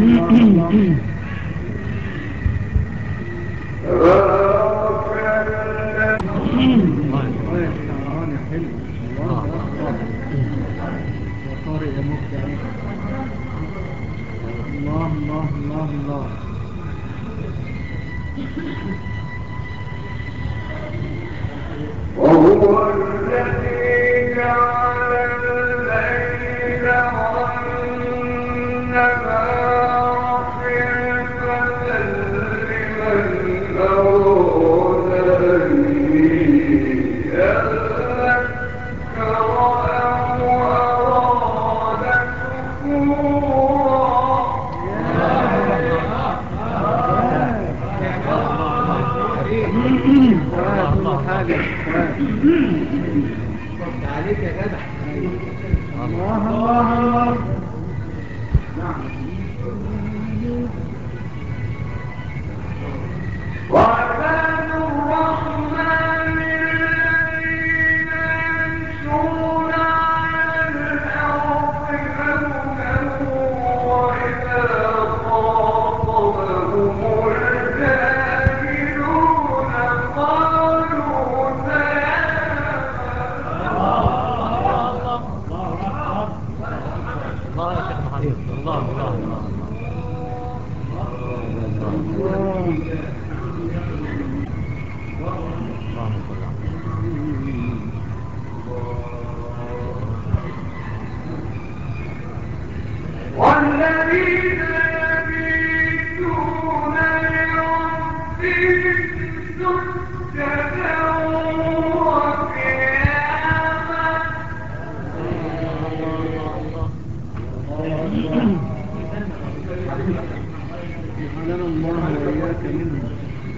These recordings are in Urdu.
ہ کوئی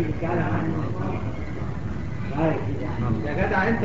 عليك تعالى عنه يا جدع انت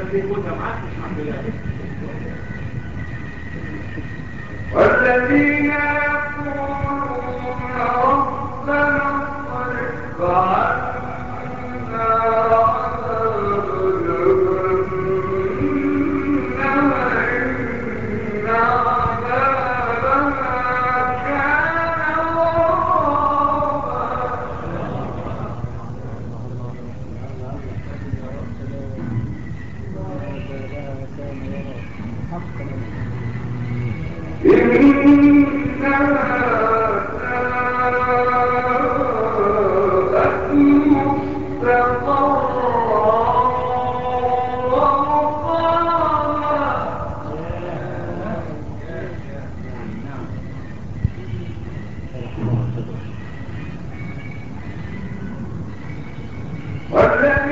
الحمد لله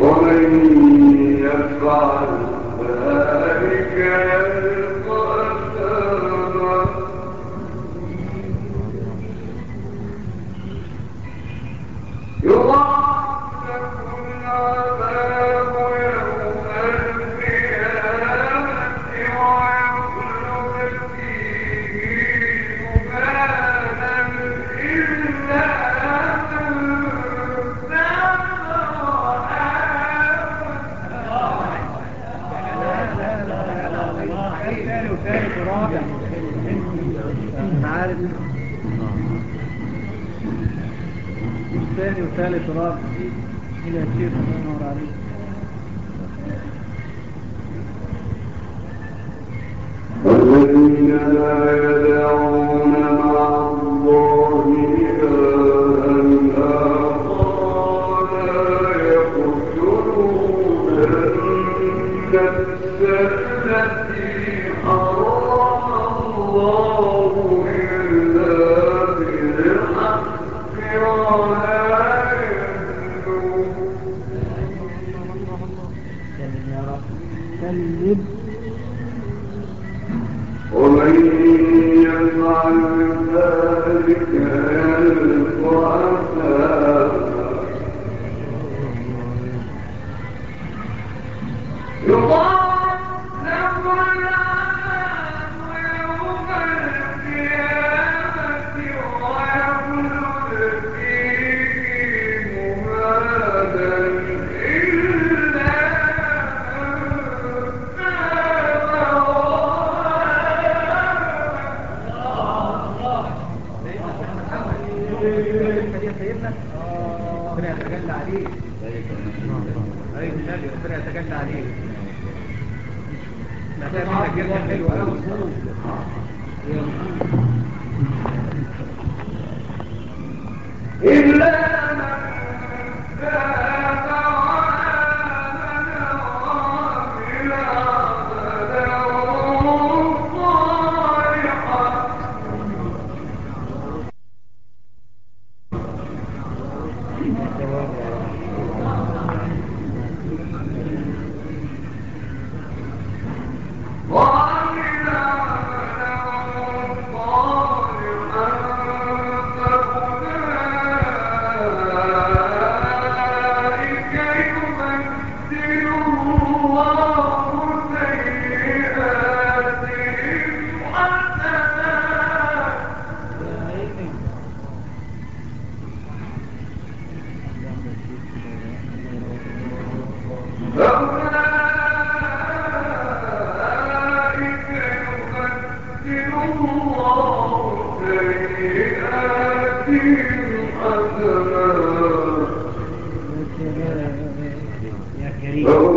ومن يفعل ذلك الثالث راقصي إلى شيخ الله عليه والذين لا يدعون مع الله يقتلون النفس التي رکو إلا يبدل